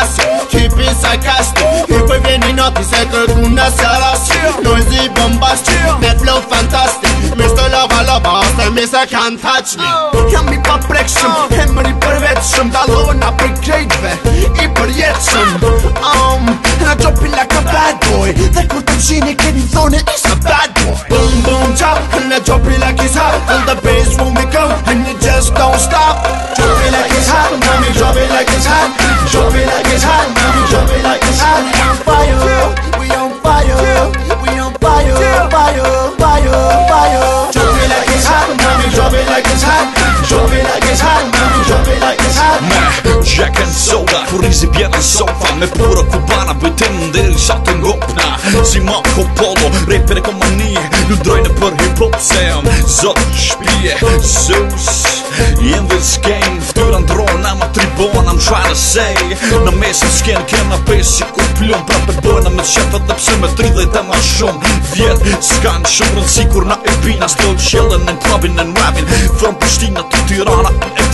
venet me plasi Tipi sarkastik Hyper vjen i nati se kërku në seras Noisy bombastic. Me flow fantastic. Mr. Lava Lava mi se can't touch me. Jam i pa prekshëm Hemër i përveçëm Dalona për krejtve I përjetëshëm um, Në gjopi like a bad boy. Dhe kur të mshini keni thone is a bad boy. Boom boom chop. Në gjopi like it's hot. Till the bass when we go And you just don't stop. Drop it like it's hot. Mommy drop it like it's hot. Drop it like it's hot. Mommy drop it like it's hot. We on fire. We on fire. We on fire. Fire Fire Fire. Drop it like it's hot. Mommy drop it like it's hot. Drop it like it's hot. Mommy drop it like it's hot. Me Jack and Soda Furizi bjerë në sofa Me pura kubana Bëjtim ndiri sa të ngopna Si Marco Polo Rapper e komani Ju drojnë për hip hop se jam Zot shpije Zeus In this game Ftyra ndrona ma tribona I'm trying to say Në mesin s'ken kena pesi ku plum Pra të bëna me qefet dhe pse me 30 e ma shumë. Vjet s'kan shumë rëndësi kur na e bina Still chillin' and clubbing and rapping From Prishtina to Tirana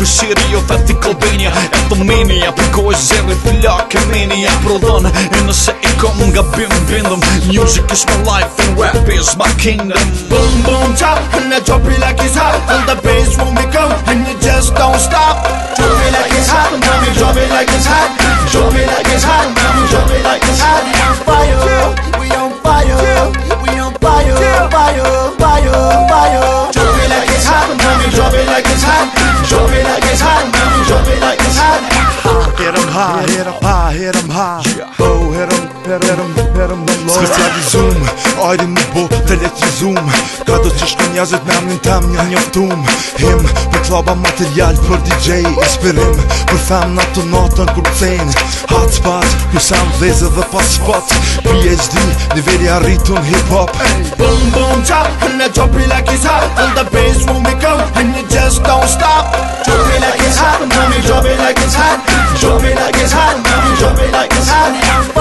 city of ethnic Albania. Ethomania Përko e zeri flak e mania Prodhon. E nëse i kom nga bim bindëm Music is my life and rap is my kingdom. Boom boom chop Në gjopi like it's hot. Till the bass when we go And you just don't stop. Drop it like it's hot Mommy drop it like it's hot. Drop it like it's hot Mommy drop it like it's hot. We on fire We on fire We on fire Fire Fire Fire. Drop it like it's hot Mommy drop it like it's hot. Drop it like it's hot Mommy drop it like it's hot. Hit 'em high, hit 'em high, hit 'em high. Oh, hit 'em, hit 'em, hit 'em me low Specializum, ajri në bo të letrizum Ka do që shkën njerëzit me amnin tem një njoftum. Him, për klaba material për DJ Inspirim, për fem në të natën kur plen Hot spot, ku sam veze dhe pas spot. PhD, nivelli arritun hip hop Boom boom chop Në gjopi like it's hot Till the bass when we go And you just don't stop. Drop it like it's hot Mommy drop it like it's hot Drop it like it's hot Mommy drop it like it's hot